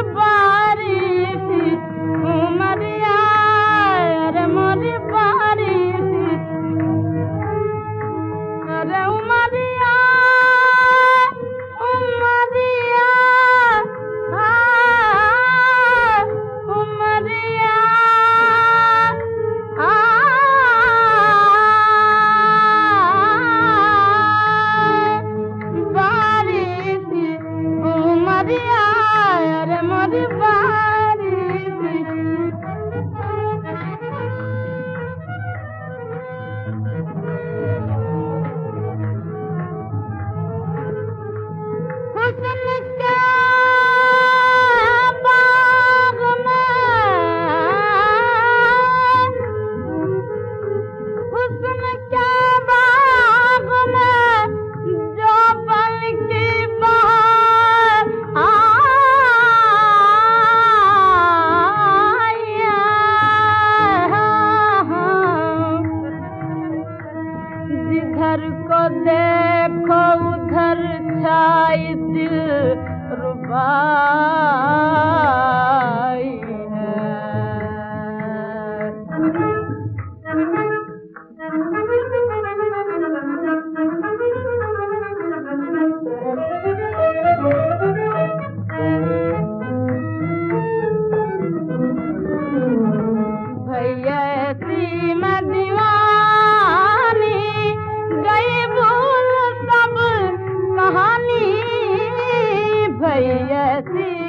अरे दिल रुबाई सी